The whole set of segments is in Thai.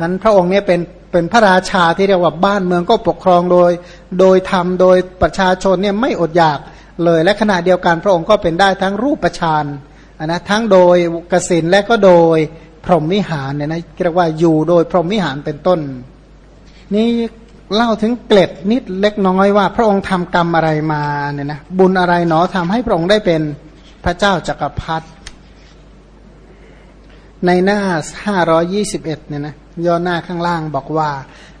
นั้นพระองค์เนี่ยเป็นเป็นพระราชาที่เรียกว่าบ้านเมืองก็ปกครองโดย โดยธรรมโดยประชาชนเนี่ยไม่อดอยากเลย และขณะเดียวกันพระองค์ก็เป็นได้ทั้งรูปประชานนะทั้งโดยกสินและก็โดยพรหมวิหารเนี่ยนะเรียกว่าอยู่โดยพรหมวิหารเป็นต้น นี่เล่าถึงเกล็ดนิดเล็กน้อยว่า พระองค์ทำกรรมอะไรมาเนี่ยนะบุญอะไรหนอทำให้พระองค์ได้เป็นพระเจ้าจักรพรรดิในหน้า 521 เนี่ยนะ ย่อหน้าข้างล่างบอกว่า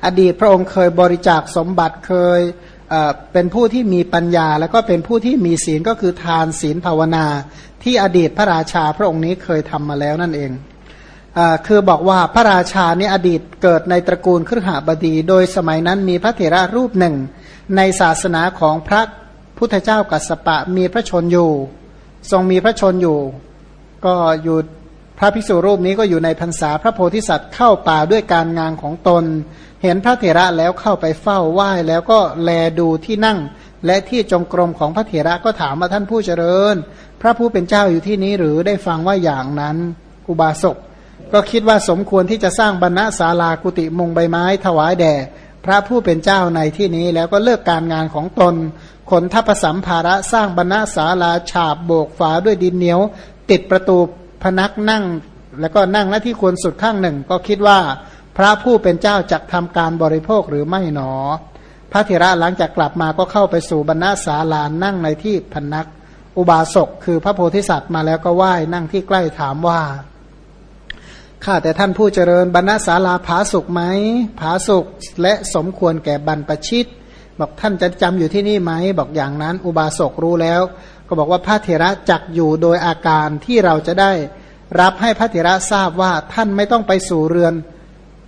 อดีตพระองค์เคยบริจาคสมบัติเคยเป็นผู้ที่มีปัญญา แล้วก็เป็นผู้ที่มีศีลก็คือทานศีลภาวนา ที่อดีตพระราชาพระองค์นี้เคยทำมาแล้วนั่นเองอคือบอกว่าพระราชาเนี่ยอดีตเกิดในตระกูลครหบดี โดยสมัยนั้นมีพระเถระรูปหนึ่ง ในศาสนาของพระพุทธเจ้ากัสสปะมีพระชนอยู่ ทรงมีพระชนอยู่ ก็อยู่ พระภิกษุรูปนี้ก็อยู่ในพรรษาพระโพธิสัตว์เข้าป่าด้วยการงานของตน เห็นพระเถระแล้วเข้าไปเฝ้าไหว้แล้วก็แลดูที่นั่ง และที่จงกรมของพระเถระก็ถามว่าท่านผู้เจริญ พระผู้เป็นเจ้าอยู่ที่นี้หรือได้ฟังว่าอย่างนั้นอุบาสกก็คิดว่าสมควรที่จะสร้างบรรณศาลากุติมงใบไม้ถวายแด่พระผู้เป็นเจ้าในที่นี้แล้วก็เลิกการงานของตน ขนทัพสัมภาระสร้างบรรณศาลาฉาบโบกฝาด้วยดินเหนียว ติดประตู นักนั่ง แล้วก็นั่งหน้าที่ควรสุดข้างหนึ่ง ก็คิดว่าพระผู้เป็นเจ้าจะทำการบริโภคหรือไม่หนอ พระเถระหลังจากกลับมาก็เข้าไปสู่บรรณาศาลานั่งในที่พนัก อุบาสกคือพระโพธิสัตว์มาแล้วก็ไหว้นั่งที่ใกล้ถามว่าข้าแต่ท่านผู้เจริญบรรณาศาลาผาสุกไหมผาสุกและสมควรแก่บรรปชิต บอกท่านจะจำอยู่ที่นี่ไหมบอกอย่างนั้น อุบาสกรู้แล้ว ก็บอกว่าพระเถระจักอยู่โดยอาการที่เราจะได้รับให้พระเถระทราบว่าท่านไม่ต้องไปสู่เรือน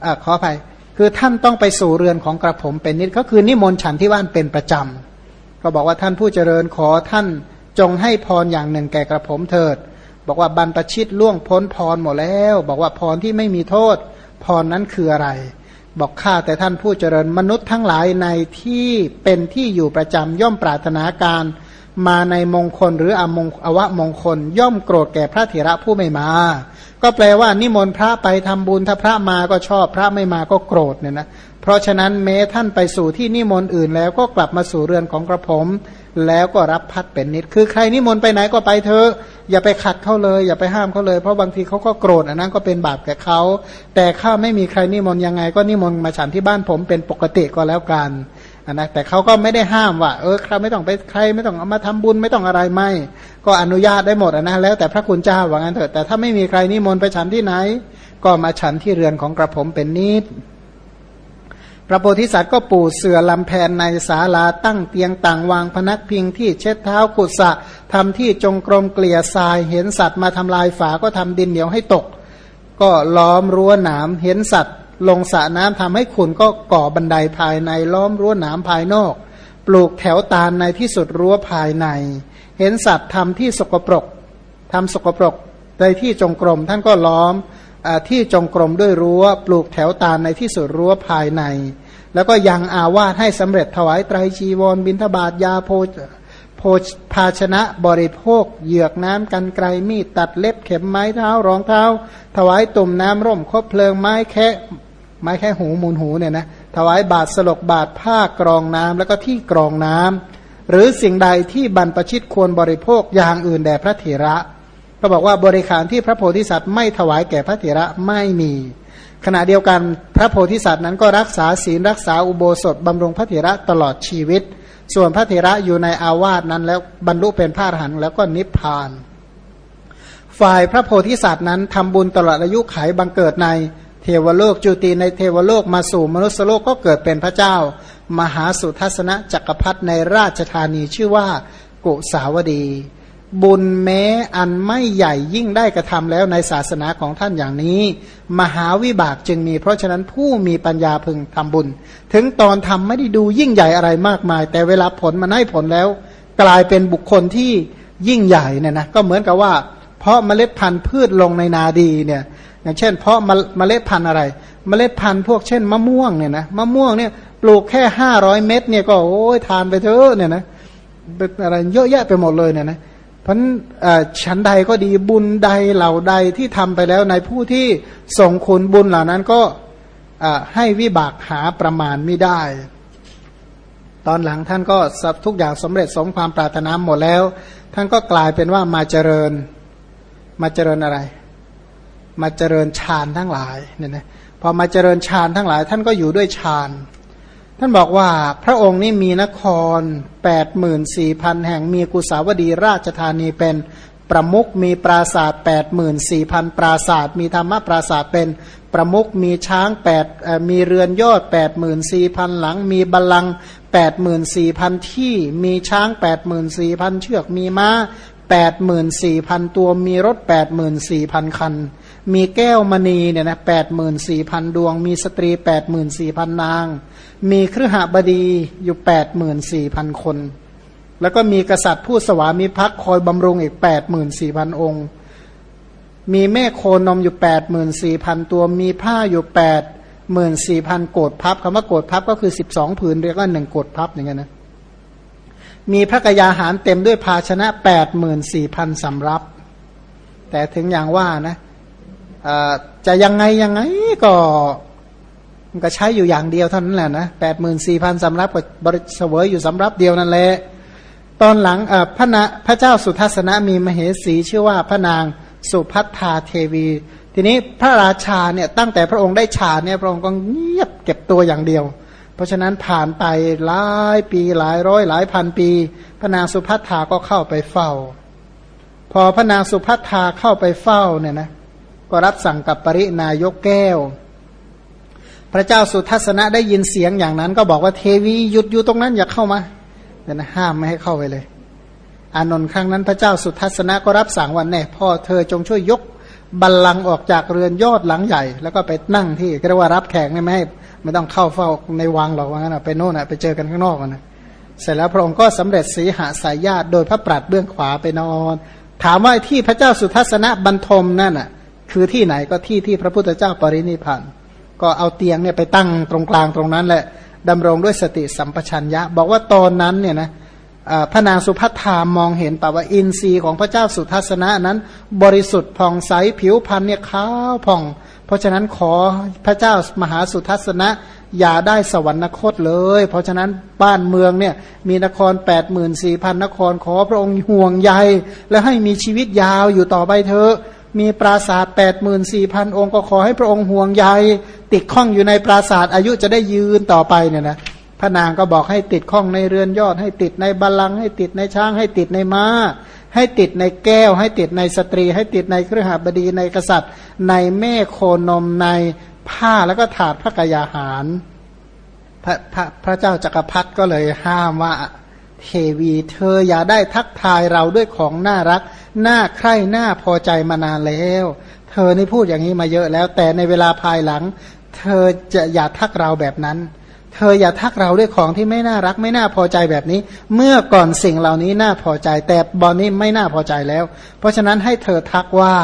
อขออภัยคือท่านต้องไปสู่เรือนของกระผมเป็นนิดก็คือนิมนต์ฉันที่บ้านเป็นประจำก็บอกว่าท่านผู้เจริญขอท่านจงให้พรอย่างหนึ่งแก่กระผมเถิด บอกว่าบรรพชิตล่วงพ้นพรหมดแล้ว บอกว่าพรที่ไม่มีโทษพรนั้นคืออะไร บอกข้าแต่ท่านผู้เจริญมนุษย์ทั้งหลายในที่เป็นที่อยู่ประจำย่อมปรารถนาการ มาในมงคลหรืออมงอวะมงคล ย่อมโกรธแก่พระเถระผู้ไม่มา ก็แปลว่านิมนต์พระไปทำบุญถ้าพระมาก็ชอบพระไม่มาก็โกรธเนี่ยนะเพราะฉะนั้นแม้ท่านไปสู่ที่นิมนต์อื่นแล้วก็กลับมาสู่เรือนของกระผม แล้วก็รับพัดเป็นนิด คือใครนิมนต์ไปไหนก็ไปเถอะอย่าไปขัดเขาเลย อย่าไปห้ามเขาเลยเพราะบางทีเขาก็โกรธอันนั้นก็เป็นบาปแก่เขาแต่ข้าไม่มีใครนิมนต์ยังไง ก็นิมนต์มาฉันที่บ้านผมเป็นปกติก็แล้วกัน นะแต่เขาก็ไม่ได้ห้ามว่า เออใครไม่ต้องไปใครไม่ต้องเอามาทำบุญไม่ต้องอะไรไม่ ก็อนุญาตได้หมดนะแล้วแต่พระคุณเจ้าว่างั้นเถอะแต่ถ้าไม่มีใครนิมนต์ไปฉันที่ไหน ก็มาฉันที่เรือนของกระผมเป็นนิดพระโพธิสัตว์ก็ปูเสือลำแพนในศาลาตั้งเตียงต่างวางพนักพิงที่เช็ดเท้ากุศะทำที่จงกรมเกลี่ยทราย เห็นสัตว์มาทำลายฝาก็ทำดินเหนียวให้ตก ก็ล้อมรั้วหนามเห็นสัตว์ ลงสระน้ำทำให้ขุนก็ก่อบันไดภายในล้อมรั้วหนามภายนอก ปลูกแถวตาลในที่สุดรั้วภายใน เห็นสัตว์ทำที่สกปรกทำสกปรกในที่จงกรมท่านก็ล้อมอที่จงกรมด้วยรั้ว ปลูกแถวตาลในที่สุดรั้วภายใน แล้วก็ยังอาวาสให้สำเร็จถวายไตรจีวรบินทบาทยาโพโภภาชนะบริโภค เหยือกน้ำกันไกลมีดตัดเล็บเข็มไม้เท้ารองเท้า ถวายตุ่มน้ำร่มคบเพลิงไม้แค่ ไม้แค่หูมูลหูเนี่ยนะถวายบาทสลกบาทผ้ากรองน้ำแล้วก็ที่กรองน้ำหรือสิ่งใดที่บรรพชิตควรบริโภคอย่างอื่นแด่พระเถระก็บอกว่าบริขารที่พระโพธิสัตว์ไม่ถวายแก่พระเถระไม่มี ขณะเดียวกันพระโพธิสัตว์นั้นก็รักษาศีลรักษาอุโบสถบำรุงพระเถระตลอดชีวิต ส่วนพระเถระอยู่ในอาวาสนั้นแล้วบรรลุเป็นพระอรหันต์แล้วก็นิพพาน ฝ่ายพระโพธิสัตว์นั้นทำบุญตลอดอายุไขบังเกิดใน ทวโลกจุติในเทวโลกมาสู่มนุษยโลกก็เกิดเป็นพระเจ้า มหาสุทัศนจักรพรรดิในราชธานีชื่อว่ากุสาวดี บุญแม้อันไม่ใหญ่ยิ่งได้กระทำแล้วในศาสนาของท่านอย่างนี้ มหาวิบากจึงมี เพราะฉะนั้นผู้มีปัญญาพึงทำบุญ ถึงตอนทำไม่ได้ดูยิ่งใหญ่อะไรมากมาย แต่เวลาผลมันให้ผลแล้ว กลายเป็นบุคคลที่ยิ่งใหญ่เนี่ยนะก็เหมือนกับว่า เพราะเมล็ดพันธุ์พืชลงในนาดีเนี่ย อย่างเช่น เพราะเมล็ดพันธุ์อะไร เมล็ดพันธุ์พวกเช่นมะม่วงเนี่ยนะมะม่วงเนี่ยปลูกแค่ห้าร้อยเม็ดเนี่ยก็โอ้ยทานไปเถอะเนี่ยนะเป็นอะไรเยอะแยะไปหมดเลยเนี่ยนะเพราะชั้นใดก็ดีบุญใดเหล่าใดที่ทำไปแล้วในผู้ที่ส่งคุณบุญเหล่านั้นก็ให้วิบากหาประมาณไม่ได้ ตอนหลังท่านก็ทุกอย่างสำเร็จสมความปรารถนาหมดแล้ว ท่านก็กลายเป็นว่ามาเจริญมาเจริญอะไร มาเจริญฌานทั้งหลายเนี่ยนะพอมาเจริญฌานทั้งหลาย ท่านก็อยู่ด้วยฌานท่านบอกว่าพระองค์นี้มีนครแปดหมื่นสี่พันแห่งมีกุสาวดีราชธานีเป็นประมุกมีปราศาสตร์แปดหมื่นสี่พันปราศาสตร์มีธรรมปราศาสตร์เป็นประมุกมีช้างแปดมีเรือนยอดแปดหมื่นสี่พันหลัง มีบัลลังแปดหมื่นสี่พันที่มีช้างแปดหมื่นสี่พันเชือกมีม้าแปดหมื่นสี่พันตัวมีรถแปดหมื่นสี่พันคัน มีแก้วมณีเนี่ยนะแปดหมื่นสี่พันดวง มีสตรีแปดหมื่นสี่พันนาง มีเครือหบดีอยู่แปดหมื่นสี่พันคน แล้วก็มีกษัตริย์ผู้สวามิภักดิ์คอยบำรุงอีกแปดหมื่นสี่พันองค์ มีแม่โคนมอยู่แปดหมื่นสี่พันตัว มีผ้าอยู่แปดหมื่นสี่พันโกดพับคำว่าโกดพับก็คือสิบสองผืนเรียกว่าหนึ่งโกดพับอย่างเงี้ยนะมีพระกยาหารเต็มด้วยภาชนะแปดหมื่นสี่พันสำรับ แต่ถึงอย่างว่านะ จะยังไงยังไงก็มันก็ใช้อยู่อย่างเดียวเท่านั้นแหละนะแปดหมื่นสี่พันสำรับก็บริเสวยอยู่สำรับเดียวนั่นแหละตอนหลังพระนะพระเจ้าสุทัศนะมีมเหสีชื่อว่าพระนางสุพัฒธาเทวี ทีนี้พระราชาเนี่ยตั้งแต่พระองค์ได้ฌานเนี่ยพระองค์ก็เงียบเก็บตัวอย่างเดียว เพราะฉะนั้นผ่านไปหลายปีหลายร้อยหลายพันปี พระนางสุภัทธาก็เข้าไปเฝ้า พอพระนางสุภัทธาเข้าไปเฝ้าเนี่ยนะ ก็รับสั่งกับปรินายกแก้ว พระเจ้าสุทัศนะได้ยินเสียงอย่างนั้น ก็บอกว่าเทวีหยุดอยู่ตรงนั้นอย่าเข้ามาแต่นะห้ามไม่ให้เข้าไปเลย อานนท์ครั้งนั้นพระเจ้าสุทัศนะก็รับสั่งวันแน่พ่อเธอจงช่วยยกบัลลังก์ออกจากเรือนยอดหลังใหญ่ แล้วก็ไปนั่งที่เรียกว่ารับแขกไม่ให้ไม่ต้องเข้าเฝ้าในวังหรอกว่างั้นไปโน่นไปเจอกันข้างนอกนะเสร็จแล้วพระองค์ก็สำเร็จสีหาสายญาติโดยพระปรัดเบื้องขวาไปนอน ถามว่าที่พระเจ้าสุทัศนะบรรทมนั่นอะ คือที่ไหนก็ที่ที่พระพุทธเจ้าปรินิพานก็เอาเตียงเนี่ยไปตั้งตรงกลางตรงนั้นแหละดำรงด้วยสติสัมปชัญญะ บอกว่าตอนนั้นเนี่ยนะพระนางสุภัทามองเห็นป่าว่าอินทรีย์ของพระเจ้าสุทัศนะนั้น บริสุทธิ์ผ่องใสผิวพรรณเนี่ยขาวผ่อง เพราะฉะนั้นขอพระเจ้ามหาสุทัศนะอย่าได้สวรรคตเลย เพราะฉะนั้นบ้านเมืองเนี่ยมีนครแปดหมื่นสี่พันนครขอพระองค์ห่วงใย และให้มีชีวิตยาวอยู่ต่อไปเถอะ มีปราสาทแปดหมื่นสี่พันองค์ก็ขอให้พระองค์ห่วงใยติดข้องอยู่ในปราสาทอายุจะได้ยืนต่อไปเนี่ยนะพระนางก็บอกให้ติดข้องในเรือนยอด ให้ติดในบาลัง ให้ติดในช้างให้ติดในม้า ให้ติดในแก้ว ให้ติดในสตรี ให้ติดในเครือหบดีในกษัตริย์ ในแม่โคนมในผ้าแล้วก็ถาดพระกยาหาร พระพระพระเจ้าจักรพรรดิก็เลยห้ามว่า เทวี เธออย่าได้ทักทายเราด้วยของน่ารัก น่าใคร่น่าพอใจมานานแล้ว เธอนี่พูดอย่างนี้มาเยอะแล้ว แต่ในเวลาภายหลัง เธอจะอย่าทักเราแบบนั้น เธออย่าทักเราด้วยของที่ไม่น่ารัก ไม่น่าพอใจแบบนี้ เมื่อก่อนสิ่งเหล่านี้น่าพอใจ แต่บอนนี้ไม่น่าพอใจแล้ว เพราะฉะนั้นให้เธอทักว่า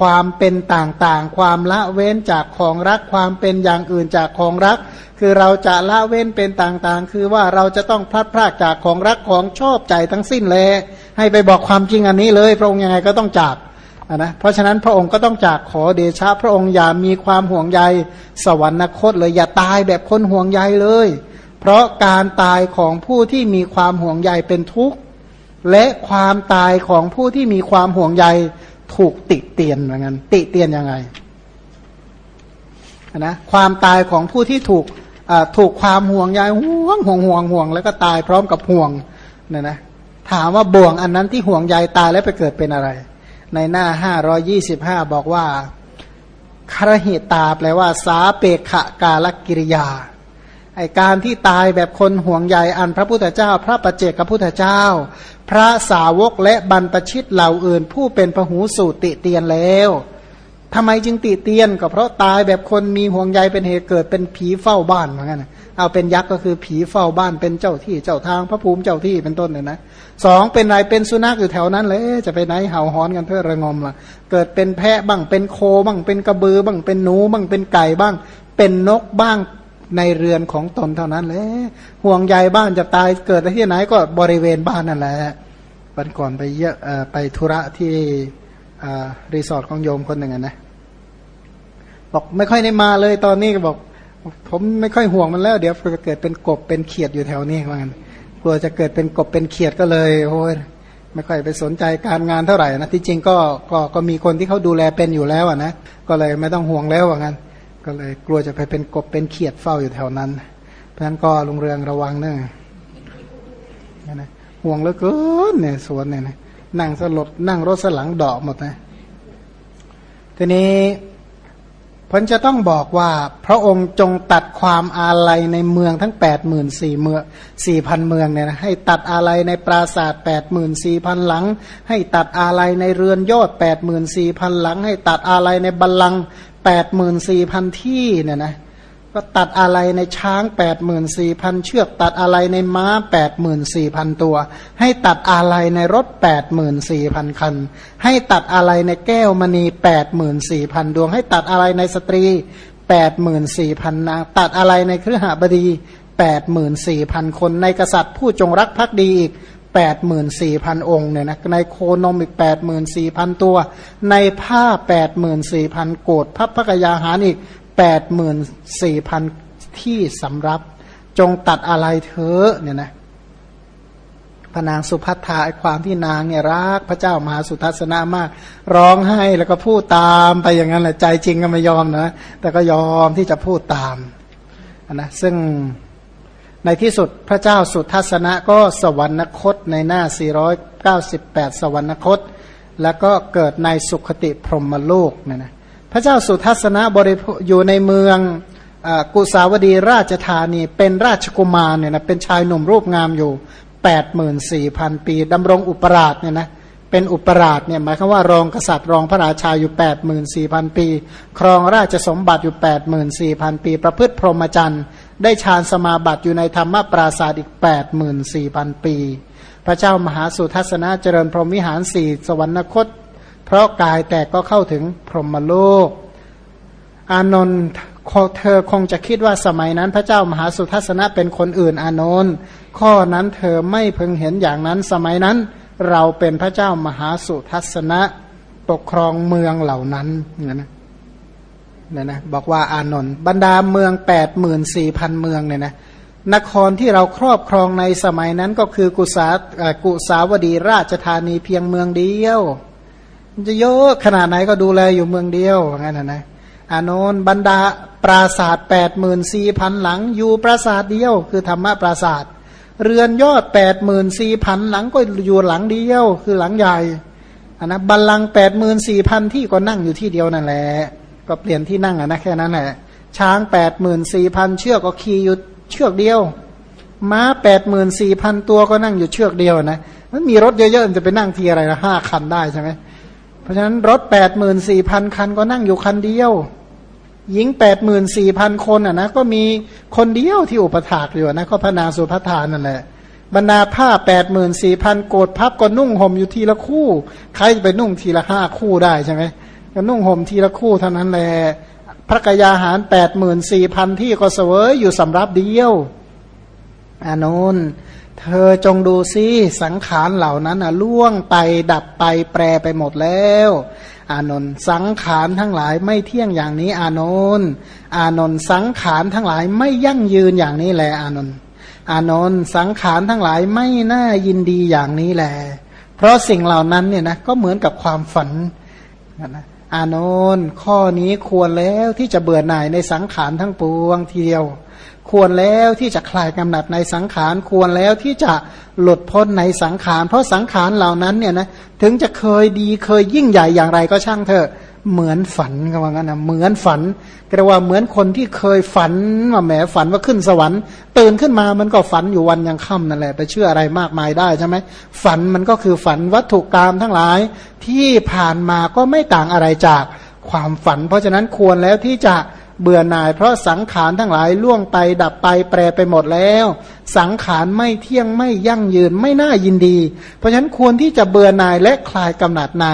ความเป็นต่างๆ ความละเว้นจากของรัก ความเป็นอย่างอื่นจากของรัก คือเราจะละเว้นเป็นต่างๆ คือว่าเราจะต้องพลัดพรากจากของรักของชอบใจทั้งสิ้นเลย ให้ไปบอกความจริงอันนี้เลย พระองค์ยังไงก็ต้องจากนะ เพราะฉะนั้นพระองค์ก็ต้องจากขอเดชะ พระองค์อย่ามีความห่วงใยสวรรคตเลยอย่าตายแบบคนห่วงใยเลย เพราะการตายของผู้ที่มีความห่วงใยเป็นทุกข์และความตายของผู้ที่มีความห่วงใย ถูกติเตียนเหมือนกันติเตียนยังไงนะความตายของผู้ที่ถูกถูกความห่วงใยห่วงห่วงห่วงห่วง แล้วก็ตายพร้อมกับห่วงเนี่ยนะถามว่าบ่วงอันนั้นที่ห่วงใยตายแล้วไปเกิดเป็นอะไร ในหน้าห้าร้อยี่สิบห้าบอกว่าคารหิตาแปลว่า สาเปกขะกาลกิริยา ไอการที่ตายแบบคนห่วงใยอันพระพุทธเจ้า พระประเจกพระพุทธเจ้า พระสาวกและบรรพชิตเหล่าอื่น ผู้เป็นพหูสูตรติเตียนแล้วทำไมจึงติเตียนก็เพราะตายแบบคนมีห่วงใยเป็นเหตุเกิดเป็นผีเฝ้าบ้านเหมือนกันเอาเป็นยักษ์ก็คือผีเฝ้าบ้านเป็นเจ้าที่เจ้าทางพระภูมิเจ้าที่เป็นต้นเนี่ยนะสองเป็นไรเป็นสุนัขอยู่แถวนั้นเลยจะไปไหนเห่าหอนกันเพื่อระงมล่ะ เกิดเป็นแพะบ้างเป็นโคบ้างเป็นกระบือบ้างเป็นหนูบ้างเป็นไก่บ้าง เป็นนกบ้าง ในเรือนของตนเท่านั้นแหละห่วงใยบ้านจะตายเกิดที่ไหนก็บริเวณบ้านนั่นแหละวันก่อนไปเยอะไปธุระที่รีสอร์ทของโยมคนหนึ่งนะบอกไม่ค่อยได้มาเลยตอนนี้ก็บอก ผมไม่ค่อยห่วงมันแล้ว เดี๋ยวจะเกิดเป็นกบเป็นเขียดอยู่แถวนี้ว่างั้นกลัวจะเกิดเป็นกบเป็นเขียดก็เลยโอ้ยไม่ค่อยไปสนใจการงานเท่าไหร่นะที่จริงก็ก็ก็มีคนที่เขาดูแลเป็นอยู่แล้วอะนะก็เลยไม่ต้องห่วงแล้วว่างั้น ก็เลยกลัวจะไปเป็นกบเป็นเขียดเฝ้าอยู่แถวนั้น เพราะฉะนั้นก็ลุงเรืองระวังเนอะนะห่วงเหลือเกินเนี่ยสวนเนี่ยนะนั่งสลดนั่งรถสลังดอกหมดนะทีนี้พันจะต้องบอกว่า พระองค์จงตัดความอาลัยในเมืองทั้งแปดหมื่นสี่เมืองสี่พันเมืองเนี่ยนะให้ตัดอาลัยในปราสาทแปดหมื่นสี่พันหลัง ให้ตัดอาลัยในเรือนยอดแปดหมื่นสี่พันหลัง ให้ตัดอาลัยในบัลลัง แปดหมื่นสี่พันที่เนี่ยนะก็ตัดอะไรในช้างแปดหมื่นสี่พันเชือก ตัดอะไรในม้าแปดหมื่นสี่พันตัว ให้ตัดอะไรในรถแปดหมื่นสี่พันคัน ให้ตัดอะไรในแก้วมณีแปดหมื่นสี่พันดวง ให้ตัดอะไรในสตรีแปดหมื่นสี่พันนางตัดอะไรในเครือหบดีแปดหมื่นสี่พันคนในกษัตริย์ผู้จงรักภักดีอีก แปดหมื่นสี่พันองค์เนี่ยนะในโคนมอีกแปดหมื่นสี่พันตัว ในผ้าแปดหมื่นสี่พันโกดพับพระกยาหารอีกแปดหมื่นสี่พันที่สำรับ จงตัดอะไรเธอเนี่ยนะพนางสุภัทธาไอความที่นางเนี่ยรัก พระเจ้ามหาสุทัศนามาก ร้องไห้แล้วก็พูดตามไปอย่างนั้นแหละใจจริงก็ไม่ยอมนะ แต่ก็ยอมที่จะพูดตามนะซึ่ง ในที่สุดพระเจ้าสุทัศนะก็สวรรคตในหน้า 498 สวรรคต แล้วก็เกิดในสุขติพรหมโลกเนี่ยนะพระเจ้าสุทัศนะบริอยู่ในเมืองอกุสาวดีราชธานีเป็นราชกุมารเนี่ยนะเป็นชายหนุ่มรูปงามอยู่แปดหมื่นสี่พันปีดำรงอุปราชเนี่ยนะเป็นอุปราชเนี่ยหมายความว่ารองกษัตริย์รองพระราชาอยู่แปดหมื่นสี่พันปี ครองราชสมบัติอยู่แปดหมื่นสี่พันปี ประพฤติพรหมจรรย์ ได้ฌานสมาบัติอยู่ในธรรมปราศาสตร์อีกแปดหมื่นสี่พันปี พระเจ้ามหาสุทัศนะเจริญพรหมวิหารสี่สวรรคต เพราะกายแตกก็เข้าถึงพรหมโลก อานนท์เธอคงจะคิดว่าสมัยนั้น พระเจ้ามหาสุทัศนะเป็นคนอื่นอานนท์ข้อนั้นเธอไม่พึงเห็นอย่างนั้นสมัยนั้นเราเป็นพระเจ้ามหาสุทัศนะปกครองเมืองเหล่านั้นนะ เนี่ยนะบอกว่าอานนท์บรรดาเมืองแปดหมื่นสี่พันเมืองเนี่ยนะนครที่เราครอบครองในสมัยนั้นก็คือกุสากุสาวดีราชธานีเพียงเมืองเดียวจะเยอะขนาดไหนก็ดูแลอยู่เมืองเดียวงั้นนะนะอานนท์บรรดาปราศาสตร์แปดหมื่นสี่พันหลัง อยู่ปราศาสตร์เดียว คือธรรมะปราศาสตร์เรือนยอดแปดหมื่นสี่พันหลังก็อยู่หลังเดียว คือหลังใหญ่อันนะบัลลังแปดหมื่นสี่พันที่ก็นั่งอยู่ที่เดียวนั่นแหละ ก็เปลี่ยนที่นั่งอะนะแค่นั้นแหละช้างแปดหมื่นสี่พันเชือกก็ขี่อยู่เชือกเดียว ม้าแปดหมื่นสี่พันตัวก็นั่งอยู่เชือกเดียวนะมันมีรถเยอะๆจะไปนั่งทีอะไรละห้าคันได้ใช่ไหมเพราะฉะนั้นรถแปดหมื่นสี่พันคันก็นั่งอยู่คันเดียว หญิงแปดหมื่นสี่พันคนอะนะก็มีคนเดียวที่อุปถากอยู่นะก็พระนาสุภทานนั่นแหละบรรดาผ้าแปดหมื่นสี่พันโกดพับก็นุ่งห่มอยู่ทีละคู่ ใครจะไปนุ่งทีละห้าคู่ได้ใช่ไหม ก็นุ่งห่มทีละคู่เท่านั้นแหละพระกยาหารแปดหมื่นสี่พันที่ก็เสวยอยู่สำรับเดียวอานนท์เธอจงดูซิสังขารเหล่านั้นอะล่วงไปดับไปแปรไปหมดแล้ว อานนท์สังขารทั้งหลายไม่เที่ยงอย่างนี้ อานนท์อานนท์สังขารทั้งหลายไม่ยั่งยืนอย่างนี้แหละอานนท์อานนท์สังขารทั้งหลายไม่น่ายินดีอย่างนี้แหละเพราะสิ่งเหล่านั้นเนี่ยนะก็เหมือนกับความฝัน นะอานนท์ข้อนี้ควรแล้วที่จะเบื่อหน่ายในสังขารทั้งปวงทีเดียว ควรแล้วที่จะคลายกำหนัดในสังขารควรแล้วที่จะหลุดพ้นในสังขาร เพราะสังขารเหล่านั้นเนี่ยนะถึงจะเคยดีเคยยิ่งใหญ่อย่างไรก็ช่างเถอะ เหมือนฝันก็ว่างั้นนะเหมือนฝันก็ว่าเหมือนคนที่เคยฝันว่าแหมฝันว่าขึ้นสวรรค์ ตื่นขึ้นมามันก็ฝันอยู่วันยังค่ำนั่นแหละไปเชื่ออะไรมากมายได้ใช่ไหมฝันมันก็คือฝันวัตถุกรรมทั้งหลายที่ผ่านมาก็ไม่ต่างอะไรจากความฝัน เพราะฉะนั้นควรแล้วที่จะเบื่อหน่าย เพราะสังขารทั้งหลายล่วงไปดับไปแปรไปหมดแล้ว สังขารไม่เที่ยงไม่ยั่งยืนไม่น่ายินดี เพราะฉะนั้นควรที่จะเบื่อหน่ายและคลายกำหนัดใน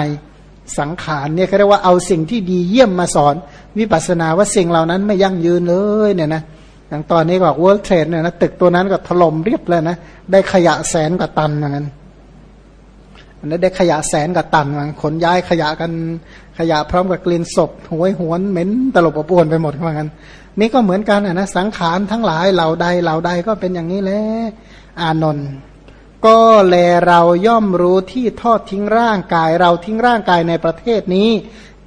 สังขารเนี่ยเขาเรียกว่าเอาสิ่งที่ดีเยี่ยมมาสอนวิปัสสนาว่าสิ่งเหล่านั้นไม่ยั่งยืนเลยเนี่ยนะอย่างตอนนี้บอก World Trade เนี่ยนะตึกตัวนั้นก็ถล่มเรียบเลยนะ ได้ขยะแสนกว่าตันเหมือนกันอันนี้ได้ขยะแสนกับตันเหมันขนย้ายขยะกันขยะพร้อมกับกลิ่นศพหวยหวนเหม็นตลบอบอวนไปหมดเหมือนกันนี่ก็เหมือนกันนะสังขารทั้งหลายเหล่าใดเหล่าใดก็เป็นอย่างนี้แหละอานนท์ ก็แลเราย่อมรู้ที่ทอดทิ้งร่างกาย เราทิ้งร่างกายในประเทศนี้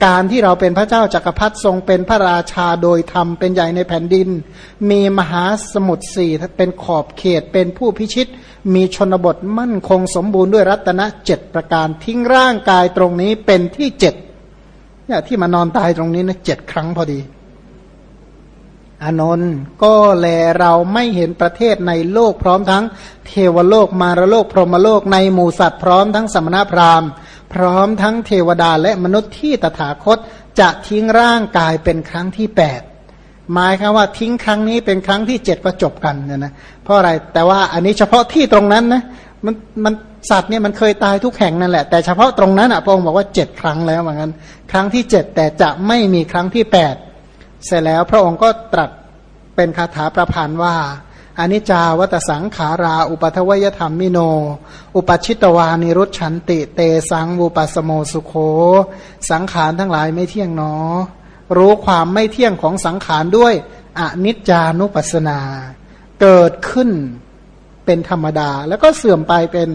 การที่เราเป็นพระเจ้าจากักรพรรดิทรงเป็นพระราชาโดยธรรมเป็นใหญ่ในแผ่นดิน มีมหาสมุทรสี่เป็นขอบเขตเป็นผู้พิชิต มีชนบทมั่นคงสมบูรณ์ด้วยรัตนะเจ็ดประการทิ้งร่างกายตรงนี้เป็นที่เจ็ดเนี่ยที่มานอนตายตรงนี้นะเจ็ดครั้งพอดี อนนท์ก็แลเราไม่เห็นประเทศในโลกพร้อมทั้งเทวโลกมารโลกพรหมโลกในหมู่สัตว์พร้อมทั้งสมณพราหมณ์ พร้อมทั้งเทวดาและมนุษย์ที่ตถาคตจะทิ้งร่างกายเป็นครั้งที่แปดหมายคือว่าทิ้งครั้งนี้เป็นครั้งที่เจ็ดก็จบกันเนี่ยนะเพราะอะไรแต่ว่าอันนี้เฉพาะที่ตรงนั้นนะมันมันสัตว์เนี่ยมันเคยตายทุกแห่งนั่นแหละแต่เฉพาะตรงนั้นอะพระองค์บอกว่าเจ็ดครั้งแล้วเหมือนกันครั้งที่เจ็ดแต่จะไม่มีครั้งที่แปด เสร็จแล้วพระองค์ก็ตรัสเป็นคาถาประพันธ์ว่าอนิจจาวัตสังขารา อุปัทวยธรรมมิโน อุปชิตวานิรุชันติ เตสังวูปสโมสุโขสังขารทั้งหลายไม่เที่ยงเนอ รู้ความไม่เที่ยงของสังขารด้วยอนิจจานุปัสนา เกิดขึ้นเป็นธรรมดา แล้วก็เสื่อมไปเป็น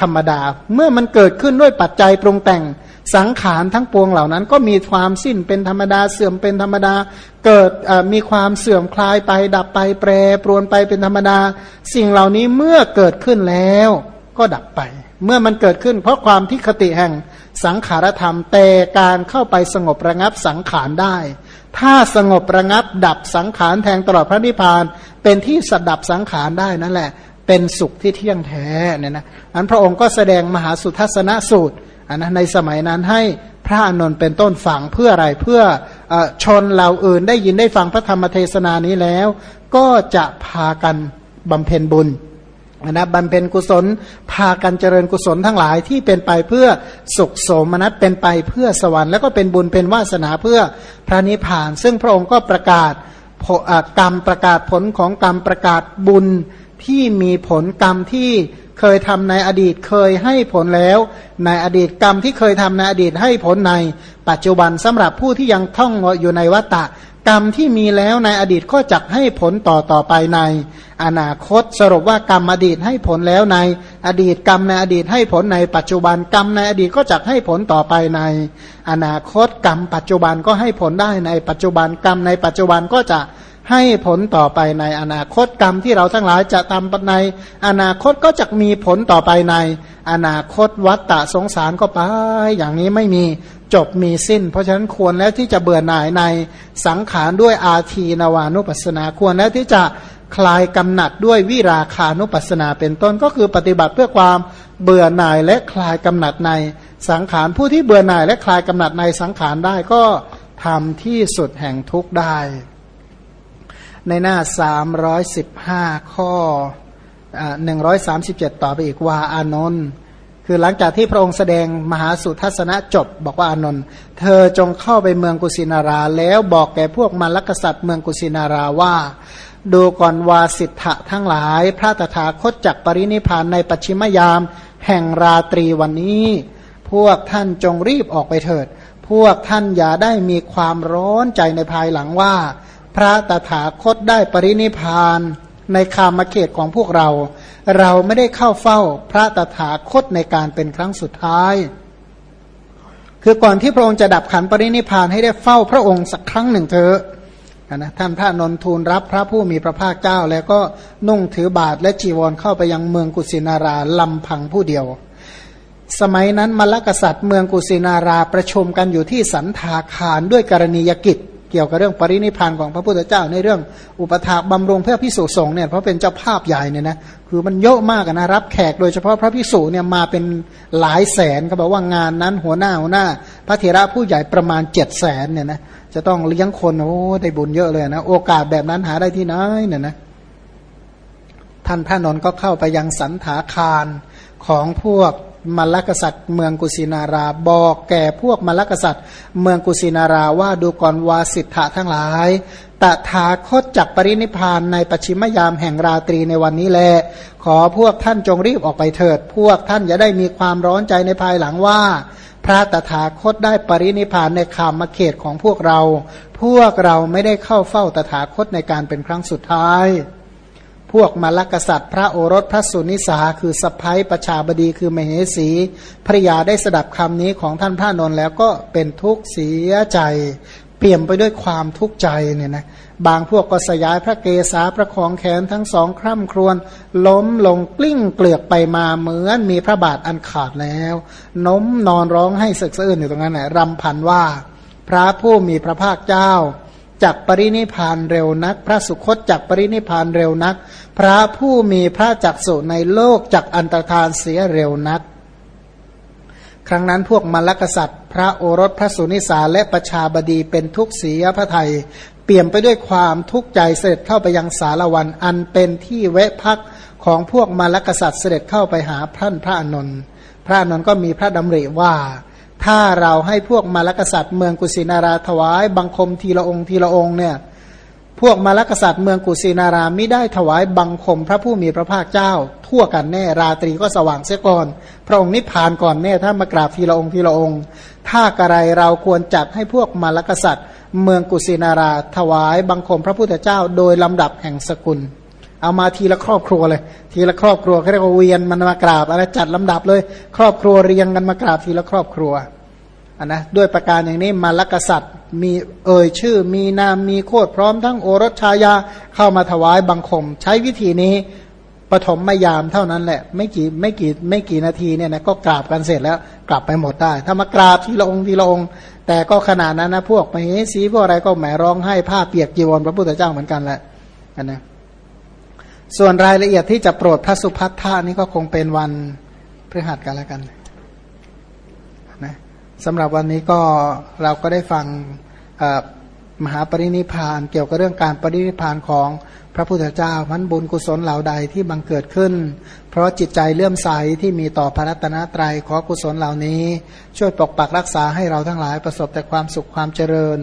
ธรรมดา เมื่อมันเกิดขึ้นด้วยปัจจัยปรุงแต่ง สังขารทั้งปวงเหล่านั้น ก็มีความสิ้นเป็นธรรมดาเสื่อมเป็นธรรมดา เกิดมีความเสื่อมคลายไปดับไปแปรปรวนไปเป็นธรรมดา สิ่งเหล่านี้เมื่อเกิดขึ้นแล้ว ก็ดับไป เมื่อมันเกิดขึ้น เพราะความที่คติแห่งสังขารธรรมแต่การเข้าไปสงบระงับสังขารได้ ถ้าสงบระงับดับสังขารแทงตลอดพระนิพพาน เป็นที่สดับสังขารได้นั่นแหละ เป็นสุขที่เที่ยงแท้เนี่ยนะอันพระองค์ก็แสดงมหาสุทัศนสูตร นนะในสมัยนั้นให้พระอนนท์เป็นต้นฝังเพื่ออะไรเพื่ออชนเหล่าอื่นได้ยินได้ฟังพระธรรมเทศนานี้แล้ว ก็จะพากันบำเพ็ญบุญนะบำเพ็ญกุศล พากันเจริญกุศลทั้งหลายที่เป็นไปเพื่อสุขสมนัตเป็นไปเพื่อสวรรค์แล้วก็เป็นบุญเป็นวาสนาเพื่อพระนิพพาน ซึ่งพระองค์ก็ประกาศกรรมประกาศผลของกรรมประกาศบุญที่มีผลกรรมที่ เคยทำในอดีตเคยให้ผลแล้ว ในอดีตกรรมที่เคยทำในอดีตให้ผลในปัจจุบันสำหรับผู้ที่ยังท่องอยู่ในวัฏฏะกรรมที่มีแล้วในอดีตก็จักให้ผลต่อต่อไปใน อนาคตสรุปว่ากรรมอดีตให้ผลแล้วใน อดีตกรรมในอดีตให้ผลในปัจจุบันกรรมในอดีตก็จักให้ผลต่อไปใน อนาคตกรรมปัจจุบันก็ให้ผลได้ในปัจจุบันกรรมในปัจจุบันก็จะ ให้ผลต่อไปในอนาคตกรรมที่เราทั้งหลายจะทำในอนาคตก็จะมีผลต่อไปใน อนาคตวัฏฏะสงสารก็ไป อย่างนี้ไม่มีจบมีสิ้น เพราะฉะนั้นควรแล้วที่จะเบื่อหน่ายในสังขารด้วยอาทีนวานุปัสนาควรแล้วที่จะคลายกำหนัดด้วยวิราคานุปัสนาเป็นต้นก็คือปฏิบัติเพื่อความเบื่อหน่ายและคลายกำหนัดในสังขารผู้ที่เบื่อหน่ายและคลายกำหนัดในสังขารได้ก็ทำที่สุดแห่งทุกได้ ในหน้า 315 ข้อ137ต่อไปอีกว่าอานนท์คือหลังจากที่พระองค์แสดงมหาสุทัศนะจบ บอกว่าอานนท์เธอจงเข้าไปเมืองกุสินารา แล้วบอกแก่พวกมารกษัตริย์เมืองกุสินาราว่า ดูก่อนวาสิทธะทั้งหลาย พระตถาคตจักปรินิพานในปัจฉิมยาม แห่งราตรีวันนี้ พวกท่านจงรีบออกไปเถิด พวกท่านอย่าได้มีความร้อนใจในภายหลังว่า พระตถาคตได้ปรินิพานในคามเขตของพวกเรา เราไม่ได้เข้าเฝ้าพระตถาคตในการเป็นครั้งสุดท้าย คือก่อนที่พระองค์จะดับขันปรินิพานให้ได้เฝ้าพระองค์สักครั้งหนึ่งเถอะนะท่านพระนนทูลรับพระผู้มีพระภาคเจ้าแล้วก็นุ่งถือบาทและจีวรเข้าไปยังเมืองกุสินาราลำพังผู้เดียว สมัยนั้นมลกษัตริย์เมืองกุสินาราประชุมกันอยู่ที่สันทาคารด้วยกรณียกิจ เกี่ยวกับเรื่องปรินิพานของพระพุทธเจ้า ในเรื่องอุปถากบำรุงเพื่อพิสูจสงเนี่ยเพราะเป็นเจ้าภาพใหญ่เนี่ยนะคือมันเยอะมากนะรับแขกโดยเฉพาะพระพิสูจเนี่ยมาเป็นหลายแสนเขาบอกว่างานนั้นหัวหน้าหัวหน้า พระเถระผู้ใหญ่ประมาณเจ็ดแสนเนี่ยนะจะต้องเลี้ยงคนโอ้ได้บุญเยอะเลยนะโอกาสแบบนั้นหาได้ที่ไหนเนี่ยนะท่านพระนนท์ก็เข้าไปยังสันถาคารของพวก มลกษัตริย์เมืองกุสินารา บอกแก่พวกมลกษัตริย์เมืองกุสินาราว่าดูก่อนวาสิทธะทั้งหลาย ตถาคตจักปรินิพานในปัชิมยามแห่งราตรีในวันนี้แล ขอพวกท่านจงรีบออกไปเถิด พวกท่านจะได้มีความร้อนใจในภายหลังว่า พระตถาคตได้ปรินิพานในคามเขตของพวกเรา พวกเราไม่ได้เข้าเฝ้าตถาคตในการเป็นครั้งสุดท้าย พวกมลกษัตริย์ พระโอรสพระสุนิสาคือสภัยประชาบดีคือมเหสีภรยาได้สดับคำนี้ของท่านพระนนท์แล้วก็เป็นทุกข์เสียใจ เปี่ยมไปด้วยความทุกข์ใจเนี่ยนะบางพวกก็สยายพระเกศาประคองแขนทั้งสองคร่ำครวญล้มลงกลิ้งเกลือกไปมาเหมือนมีพระบาทอันขาดแล้วน้มนอนร้องให้สึกสะอื้นอยู่ตรงนั้นแหละรำพันว่า พระผู้มีพระภาคเจ้า จักปรินิพานเร็วนัก พระสุคตจักปรินิพานเร็วนัก พระผู้มีพระจักสุในโลกจักอันตรธานเสียเร็วนัก ครั้งนั้นพวกมรรคษัตริย์ พระโอรสพระสุนิสาและประชาบดีเป็นทุกข์เสียพระไทยเปี่ยมไปด้วยความทุกข์ใจเสด็จเข้าไปยังสารวันอันเป็นที่แวะพักของพวกมรรคษัตริย์เสด็จเข้าไปหาพระพระอนนท์พระอนนท์ก็มีพระดำริว่า ถ้าเราให้พวกมารกษัตริย์เมืองกุสินาราถวายบังคมทีละองค์ทีละองค์เนี่ยพวกมารกษัตริย์เมืองกุสินาราไม่ได้ถวายบังคมพระผู้มีพระภาคเจ้า ทั่วกันแน่ราตรีก็สว่างเสียก่อน พระองค์นิพพานก่อนแน่ถ้ามากราบทีละองค์ทีละองค์ ถ้ากระไรเราควรจัดให้พวกมารกษัตริย์ เมืองกุสินาราถวายบังคมพระพุทธเจ้า โดยลำดับแห่งสกุล เอามาทีละครอบครัวเลย ทีละครอบครัวเขาเรียกว่าเวียนมันมากราบอะไรจัดลำดับเลย ครอบครัวเรียงกันมากราบทีละครอบครัวนนะด้วยประการอย่างนี้มาลกษัตริย์มีเอ่ยชื่อ มีนามมีโคดพร้อมทั้งโอรสชายาเข้ามาถวายบังคม ใช้วิธีนี้ปฐมมยามเท่านั้นแหละ ไม่กี่ไม่กี่ไม่กี่นาทีเนี่ยนะก็กราบกันเสร็จแล้วกลับไปหมดได้ ถ้ามากราบทีละองค์ทีละองค์ แต่ก็ขนาดนั้นนะพวกมเหสีพวกอะไรก็แหมร้องให้ผ้าเปียกจีวรพระพุทธเจ้าเหมือนกันแหละนนะ ส่วนรายละเอียดที่จะโปรดพระสุพัทธานี่ก็คงเป็นวันพฤหัสกันแล้วกันนะสำหรับวันนี้ก็เราก็ได้ฟังมหาปรินิพานเกี่ยวกับเรื่องการปรินิพานของพระพุทธเจ้าพันบุญกุศลเหล่าใดที่บังเกิดขึ้น เพราะจิตใจเลื่อมใสที่มีต่อพระรัตนตรัยขอกุศลเหล่านี้ ช่วยปกปักรักษาให้เราทั้งหลายประสบแต่ความสุขความเจริญ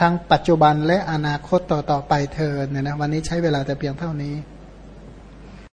ทั้งปัจจุบันและอนาคตต่อๆไปเถิดเนี่ยนะวันนี้ใช้เวลาแต่เพียงเท่านี้